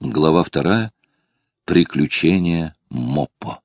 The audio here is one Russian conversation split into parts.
Глава вторая. Приключения Моппо.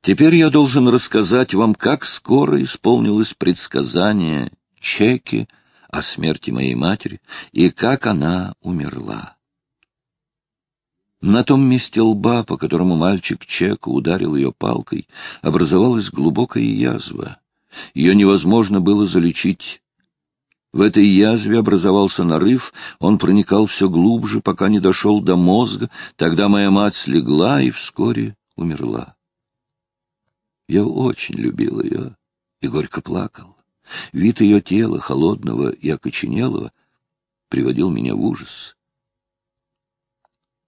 Теперь я должен рассказать вам, как скоро исполнилось предсказание Чеки о смерти моей матери и как она умерла. На том месте лба, по которому мальчик Чека ударил ее палкой, образовалась глубокая язва. Ее невозможно было залечить в этой язве образовался нарыв, он проникал все глубже, пока не дошел до мозга. Тогда моя мать слегла и вскоре умерла. Я очень любил ее и горько плакал. Вид ее тела, холодного и окоченелого, приводил меня в ужас.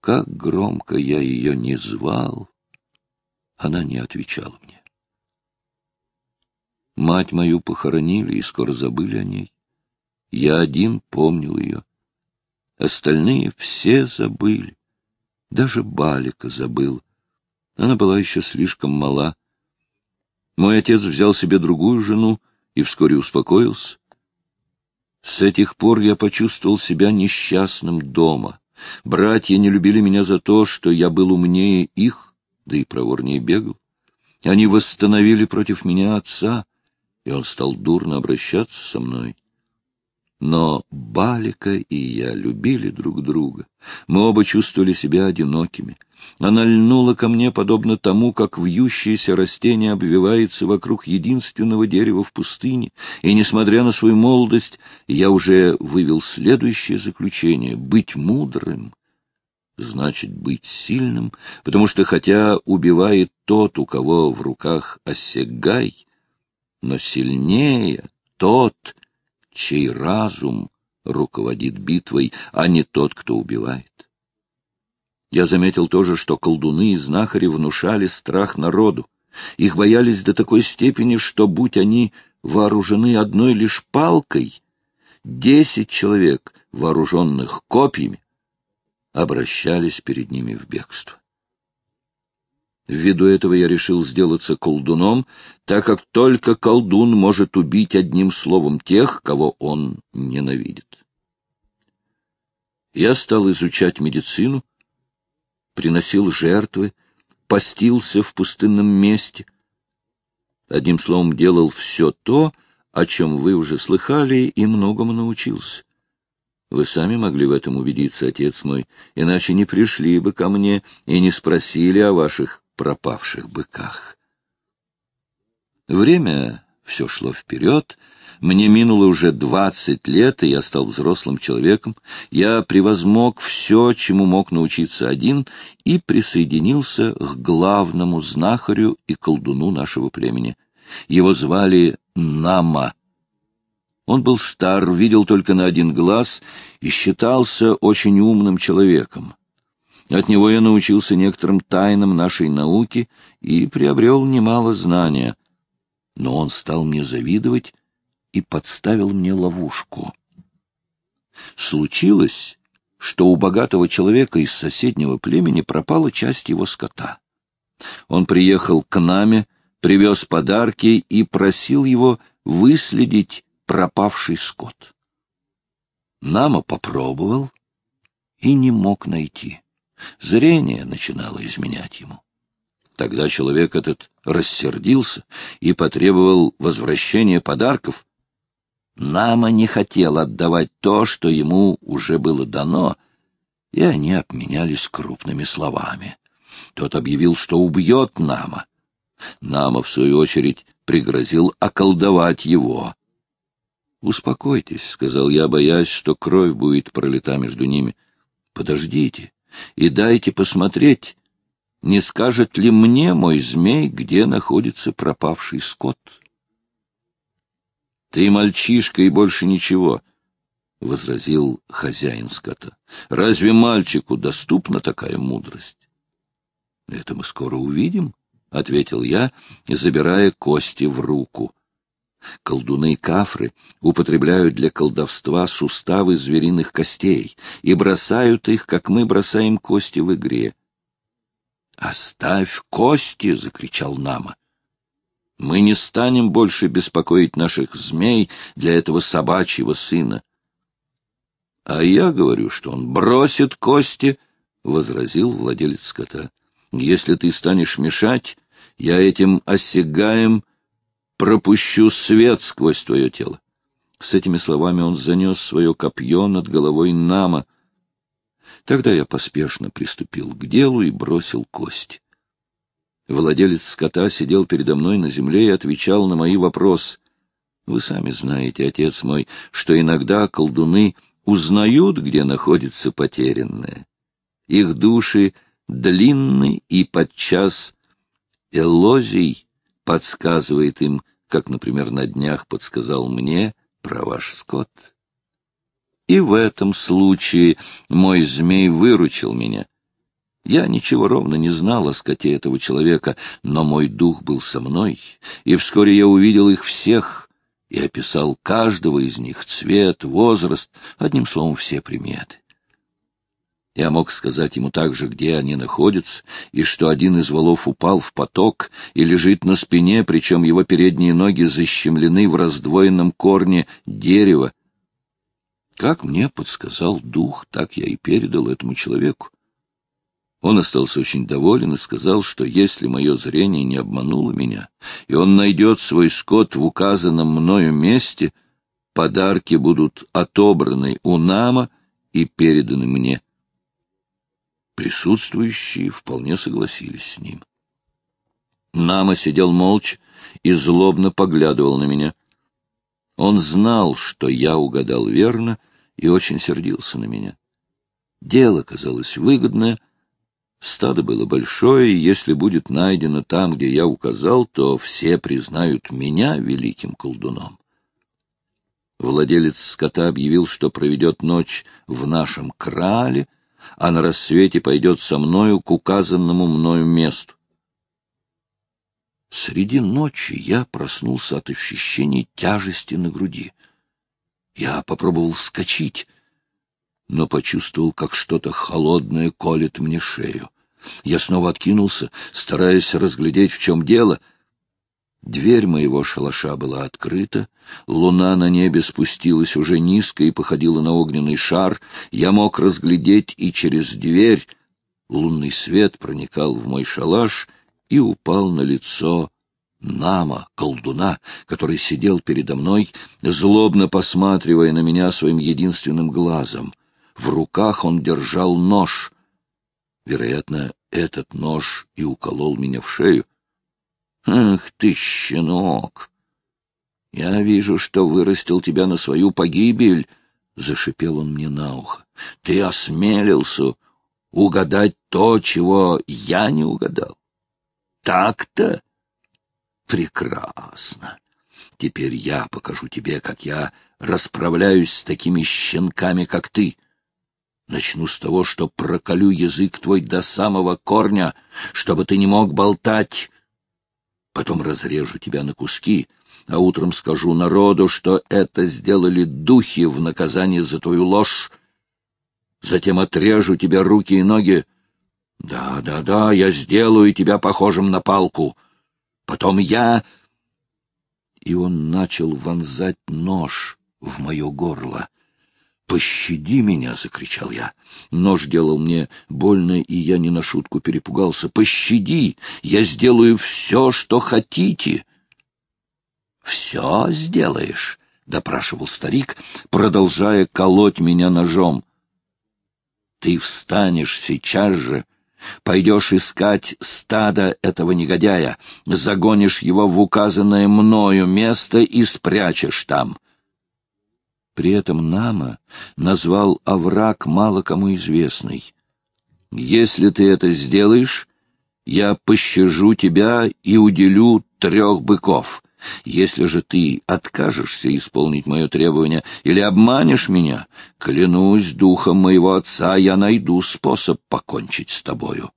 Как громко я ее не звал, она не отвечала мне. Мать мою похоронили и скоро забыли о ней. Я один помнил ее. Остальные все забыли. Даже Балика забыл. Она была еще слишком мала. Мой отец взял себе другую жену и вскоре успокоился. С этих пор я почувствовал себя несчастным дома. Братья не любили меня за то, что я был умнее их, да и проворнее бегал. Они восстановили против меня отца, и он стал дурно обращаться со мной. Но Балика и я любили друг друга. Мы оба чувствовали себя одинокими. Она льнула ко мне, подобно тому, как вьющееся растение обвивается вокруг единственного дерева в пустыне, и, несмотря на свою молодость, я уже вывел следующее заключение — быть мудрым значит быть сильным, потому что хотя убивает тот, у кого в руках осягай, но сильнее тот, чей разум руководит битвой, а не тот, кто убивает. Я заметил тоже, что колдуны и знахари внушали страх народу. Их боялись до такой степени, что, будь они вооружены одной лишь палкой, десять человек, вооруженных копьями, обращались перед ними в бегство. Ввиду этого я решил сделаться колдуном, так как только колдун может убить одним словом тех, кого он ненавидит. Я стал изучать медицину, приносил жертвы, постился в пустынном месте. Одним словом, делал все то, о чем вы уже слыхали, и многому научился. Вы сами могли в этом убедиться, отец мой, иначе не пришли бы ко мне и не спросили о ваших пропавших быках. Время все шло вперед, мне минуло уже двадцать лет, и я стал взрослым человеком. Я превозмог все, чему мог научиться один, и присоединился к главному знахарю и колдуну нашего племени. Его звали Нама. Он был стар, видел только на один глаз и считался очень умным человеком. От него я научился некоторым тайнам нашей науки и приобрел немало знания. Но он стал мне завидовать и подставил мне ловушку. Случилось, что у богатого человека из соседнего племени пропала часть его скота. Он приехал к наме, привез подарки и просил его выследить пропавший скот. Нама попробовал и не мог найти. Зрение начинало изменять ему. Тогда человек этот рассердился и потребовал возвращения подарков. Нама не хотел отдавать то, что ему уже было дано, и они обменялись крупными словами. Тот объявил, что убьет Нама. Нама, в свою очередь, пригрозил околдовать его. «Успокойтесь», — сказал я, боясь, что кровь будет пролита между ними. «Подождите, и дайте посмотреть, не скажет ли мне мой змей, где находится пропавший скот. — Ты мальчишка и больше ничего, — возразил хозяин скота. — Разве мальчику доступна такая мудрость? — Это мы скоро увидим, — ответил я, забирая кости в руку. Колдуны-кафры употребляют для колдовства суставы звериных костей и бросают их, как мы бросаем кости в игре. «Оставь кости!» — закричал Нама. «Мы не станем больше беспокоить наших змей для этого собачьего сына». А я говорю, что он бросит кости, — возразил владелец скота. — Если ты станешь мешать, я этим осягаем пропущу свет сквозь твое тело. С этими словами он занес свое копье над головой Нама. Тогда я поспешно приступил к делу и бросил кость. Владелец скота сидел передо мной на земле и отвечал на мои вопросы. Вы сами знаете, отец мой, что иногда колдуны узнают, где находится потерянное. Их души длинны и подчас элозий подсказывает им, как, например, на днях подсказал мне про ваш скот. И в этом случае мой змей выручил меня. Я ничего ровно не знал о скоте этого человека, но мой дух был со мной, и вскоре я увидел их всех и описал каждого из них цвет, возраст, одним словом, все приметы. Я мог сказать ему также, где они находятся, и что один из валов упал в поток и лежит на спине, причем его передние ноги защемлены в раздвоенном корне дерева. Как мне подсказал дух, так я и передал этому человеку. Он остался очень доволен и сказал, что если мое зрение не обмануло меня, и он найдет свой скот в указанном мною месте, подарки будут отобраны у Нама и переданы мне. Присутствующие вполне согласились с ним. Нама сидел молча и злобно поглядывал на меня. Он знал, что я угадал верно, и очень сердился на меня. Дело казалось выгодное, стадо было большое, и если будет найдено там, где я указал, то все признают меня великим колдуном. Владелец скота объявил, что проведет ночь в нашем крале — а на рассвете пойдет со мною к указанному мною месту. Среди ночи я проснулся от ощущения тяжести на груди. Я попробовал вскочить, но почувствовал, как что-то холодное колет мне шею. Я снова откинулся, стараясь разглядеть, в чем дело — Дверь моего шалаша была открыта, луна на небе спустилась уже низко и походила на огненный шар. Я мог разглядеть и через дверь. Лунный свет проникал в мой шалаш и упал на лицо Нама, колдуна, который сидел передо мной, злобно посматривая на меня своим единственным глазом. В руках он держал нож. Вероятно, этот нож и уколол меня в шею. Ах ты, щенок! Я вижу, что вырастил тебя на свою погибель, — зашипел он мне на ухо. Ты осмелился угадать то, чего я не угадал. Так-то? Прекрасно. Теперь я покажу тебе, как я расправляюсь с такими щенками, как ты. Начну с того, что проколю язык твой до самого корня, чтобы ты не мог болтать Потом разрежу тебя на куски, а утром скажу народу, что это сделали духи в наказание за твою ложь. Затем отрежу тебе руки и ноги. Да, да, да, я сделаю тебя похожим на палку. Потом я... И он начал вонзать нож в мое горло. «Пощади меня!» — закричал я. Нож делал мне больно, и я не на шутку перепугался. «Пощади! Я сделаю все, что хотите!» «Все сделаешь?» — допрашивал старик, продолжая колоть меня ножом. «Ты встанешь сейчас же, пойдешь искать стадо этого негодяя, загонишь его в указанное мною место и спрячешь там». При этом Нама назвал овраг мало кому известный. «Если ты это сделаешь, я пощажу тебя и уделю трех быков. Если же ты откажешься исполнить мое требование или обманешь меня, клянусь духом моего отца, я найду способ покончить с тобою».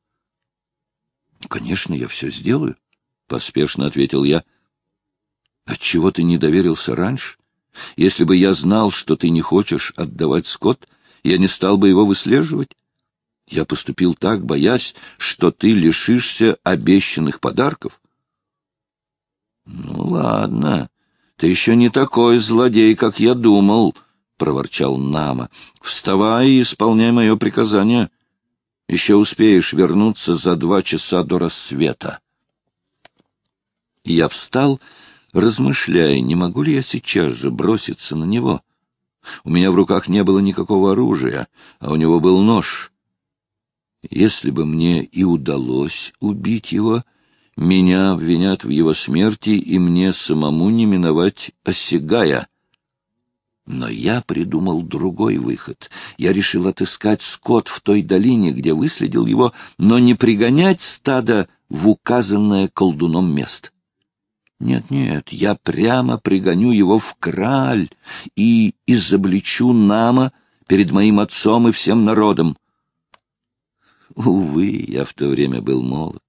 «Конечно, я все сделаю», — поспешно ответил я. «Отчего ты не доверился раньше?» Если бы я знал, что ты не хочешь отдавать скот, я не стал бы его выслеживать. Я поступил так, боясь, что ты лишишься обещанных подарков. Ну, ладно, ты еще не такой злодей, как я думал, — проворчал Нама. — Вставай и исполняй мое приказание. Еще успеешь вернуться за два часа до рассвета. Я встал, размышляя, не могу ли я сейчас же броситься на него. У меня в руках не было никакого оружия, а у него был нож. Если бы мне и удалось убить его, меня обвинят в его смерти, и мне самому не миновать осягая. Но я придумал другой выход. Я решил отыскать скот в той долине, где выследил его, но не пригонять стадо в указанное колдуном место. Нет-нет, я прямо пригоню его в краль и изобличу Нама перед моим отцом и всем народом. Увы, я в то время был молод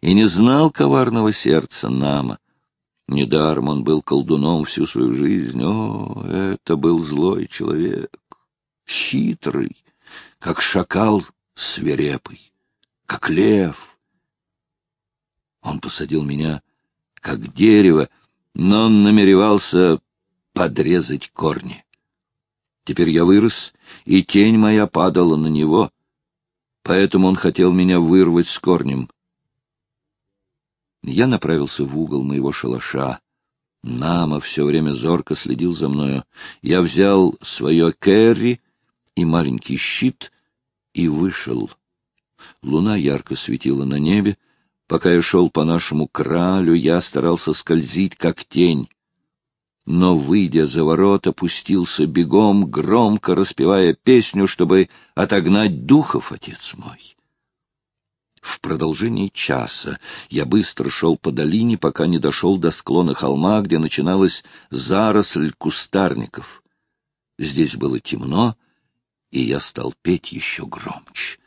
и не знал коварного сердца Нама. Недаром он был колдуном всю свою жизнь. О, это был злой человек, хитрый, как шакал свирепый, как лев. Он посадил меня, как дерево, но он намеревался подрезать корни. Теперь я вырос, и тень моя падала на него, поэтому он хотел меня вырвать с корнем. Я направился в угол моего шалаша. Нама все время зорко следил за мною. Я взял свое керри и маленький щит и вышел. Луна ярко светила на небе. Пока я шел по нашему кралю, я старался скользить, как тень. Но, выйдя за ворота, пустился бегом, громко распевая песню, чтобы отогнать духов, отец мой. В продолжении часа я быстро шел по долине, пока не дошел до склона холма, где начиналась заросль кустарников. Здесь было темно, и я стал петь еще громче.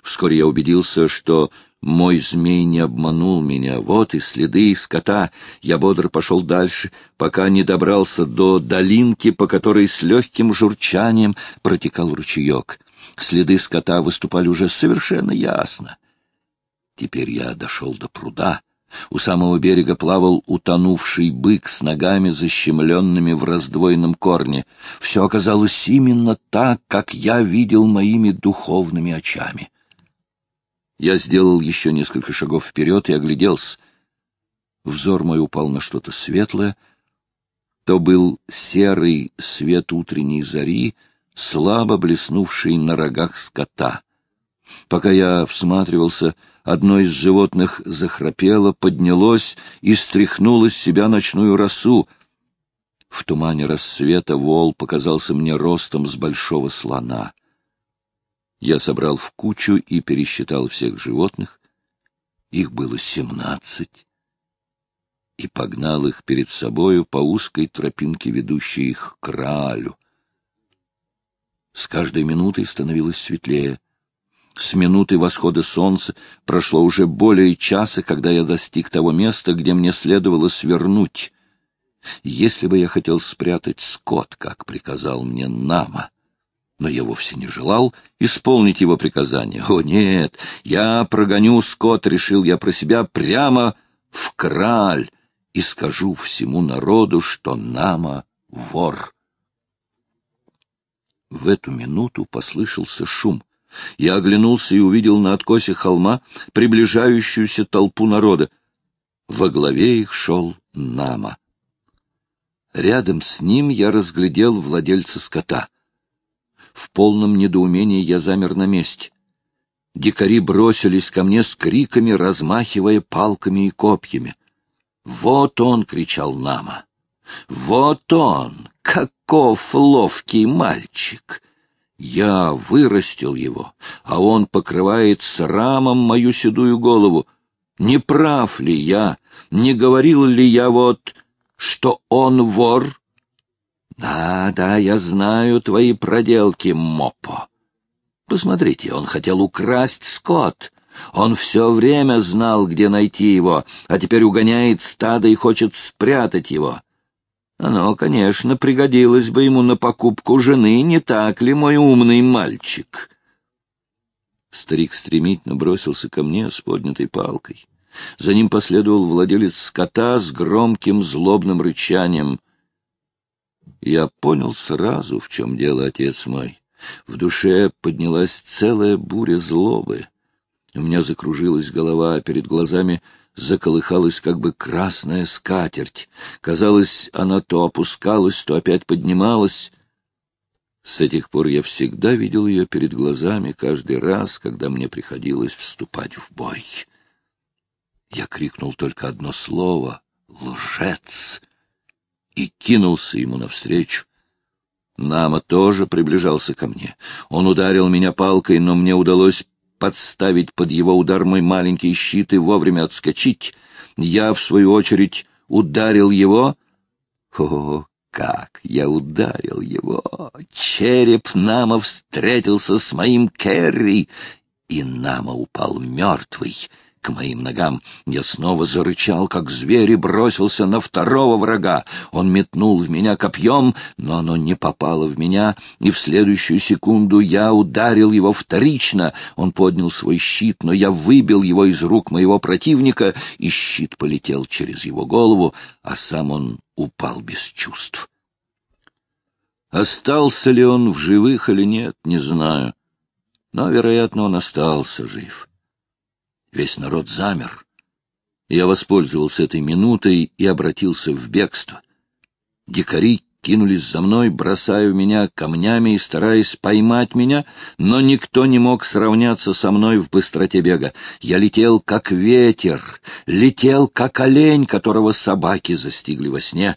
Вскоре я убедился, что мой змей не обманул меня. Вот и следы скота. Я бодро пошел дальше, пока не добрался до долинки, по которой с легким журчанием протекал ручеек. Следы скота выступали уже совершенно ясно. Теперь я дошел до пруда. У самого берега плавал утонувший бык с ногами, защемленными в раздвоенном корне. Все оказалось именно так, как я видел моими духовными очами. Я сделал еще несколько шагов вперед и огляделся. Взор мой упал на что-то светлое. То был серый свет утренней зари, слабо блеснувший на рогах скота. Пока я всматривался, одно из животных захрапело, поднялось и стряхнуло с себя ночную росу. В тумане рассвета вол показался мне ростом с большого слона. Я собрал в кучу и пересчитал всех животных. Их было семнадцать. И погнал их перед собою по узкой тропинке, ведущей их к Раалю. С каждой минутой становилось светлее. С минуты восхода солнца прошло уже более часа, когда я достиг того места, где мне следовало свернуть. Если бы я хотел спрятать скот, как приказал мне Нама, но я вовсе не желал исполнить его приказание. О, нет, я прогоню скот, решил я про себя, прямо в краль и скажу всему народу, что Нама — вор. В эту минуту послышался шум — я оглянулся и увидел на откосе холма приближающуюся толпу народа. Во главе их шел Нама. Рядом с ним я разглядел владельца скота. В полном недоумении я замер на месте. Дикари бросились ко мне с криками, размахивая палками и копьями. «Вот он!» — кричал Нама. «Вот он! Каков ловкий мальчик!» Я вырастил его, а он покрывает срамом мою седую голову. Не прав ли я? Не говорил ли я вот, что он вор? Да, да, я знаю твои проделки, Мопо. Посмотрите, он хотел украсть скот. Он все время знал, где найти его, а теперь угоняет стадо и хочет спрятать его. Оно, конечно, пригодилось бы ему на покупку жены, не так ли, мой умный мальчик? Старик стремительно бросился ко мне с поднятой палкой. За ним последовал владелец скота с громким злобным рычанием. Я понял сразу, в чем дело, отец мой. В душе поднялась целая буря злобы. У меня закружилась голова, а перед глазами заколыхалась как бы красная скатерть. Казалось, она то опускалась, то опять поднималась. С этих пор я всегда видел ее перед глазами каждый раз, когда мне приходилось вступать в бой. Я крикнул только одно слово — «Лжец!» И кинулся ему навстречу. Нама тоже приближался ко мне. Он ударил меня палкой, но мне удалось подставить под его удар мой маленький щит и вовремя отскочить. Я, в свою очередь, ударил его. О, как я ударил его! Череп Нама встретился с моим Керри, и Нама упал мертвый — к моим ногам. Я снова зарычал, как зверь, и бросился на второго врага. Он метнул в меня копьем, но оно не попало в меня, и в следующую секунду я ударил его вторично. Он поднял свой щит, но я выбил его из рук моего противника, и щит полетел через его голову, а сам он упал без чувств. Остался ли он в живых или нет, не знаю, но, вероятно, он остался жив. Весь народ замер. Я воспользовался этой минутой и обратился в бегство. Дикари кинулись за мной, бросая меня камнями и стараясь поймать меня, но никто не мог сравняться со мной в быстроте бега. Я летел, как ветер, летел, как олень, которого собаки застигли во сне.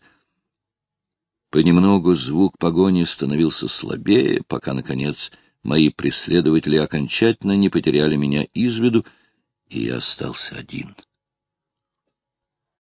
Понемногу звук погони становился слабее, пока, наконец, мои преследователи окончательно не потеряли меня из виду, и я остался один.